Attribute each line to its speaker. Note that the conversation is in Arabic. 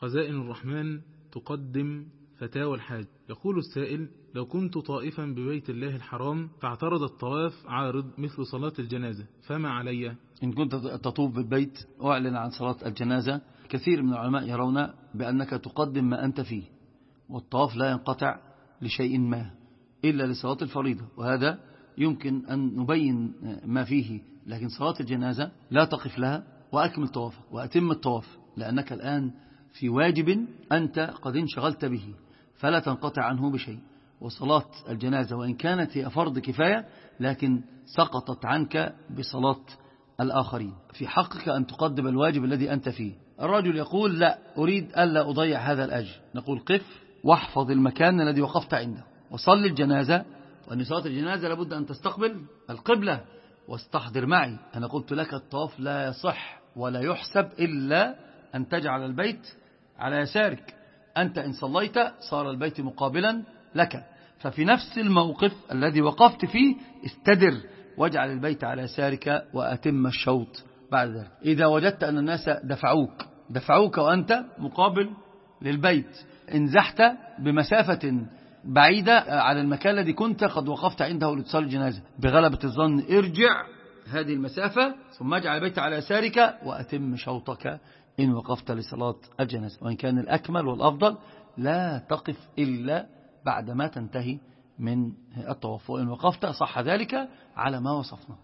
Speaker 1: خزائن الرحمن تقدم فتاوى الحاج. يقول السائل لو كنت طائفا ببيت الله الحرام فاعترض الطواف عارض مثل صلاة الجنازة فما علي؟
Speaker 2: إن كنت تطوف بالبيت واعلن عن صلاة الجنازة كثير من العلماء يرون بأنك تقدم ما أنت فيه والطواف لا ينقطع لشيء ما إلا لصلاة الفريضة. وهذا يمكن أن نبين ما فيه لكن صلاة الجنازة لا تقف لها وأكمل طوافك وأتم الطواف لأنك الآن في واجب أنت قد انشغلت به فلا تنقطع عنه بشيء. وصلاة الجنازة وإن كانت هي فرض كفاية لكن سقطت عنك بصلاة الآخرين. في حقك أن تقدم الواجب الذي أنت فيه. الرجل يقول لا أريد ألا أضيع هذا الأجر. نقول قف واحفظ المكان الذي وقفت عنده وصل الجنازة. وأن صلاة الجنازة لابد أن تستقبل القبلة. واستحضر معي. أنا قلت لك الطواف لا يصح ولا يحسب إلا أن تجعل البيت على يسارك. أنت إن صليت صار البيت مقابلا لك. ففي نفس الموقف الذي وقفت فيه استدر واجعل البيت على يسارك وأتم الشوط بعد ذلك. إذا وجدت أن الناس دفعوك دفعوك وأنت مقابل للبيت. انزحت بمسافة بعيدة على المكان الذي كنت قد وقفت عنده لاتصال الجنازة. بغلبة الظن ارجع هذه المسافة ثم اجعل البيت على يسارك وأتم شوطك إن وقفت لصلاة الجنازة. وإن كان الأكمل والأفضل لا تقف إلا بعدما تنتهي من الطواف. وإن وقفت صح ذلك على ما وصفنا.